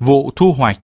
vụ thu hoạch.